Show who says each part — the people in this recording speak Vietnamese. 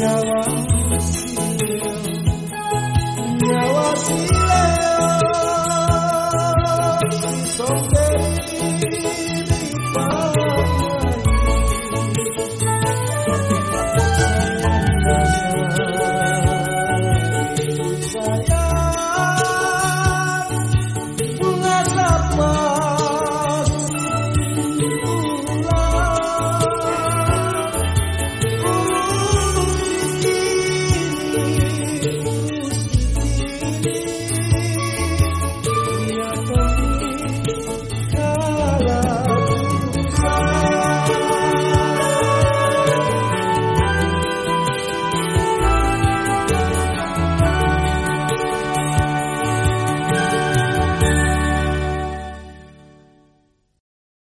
Speaker 1: nyawa nyawa sile songeri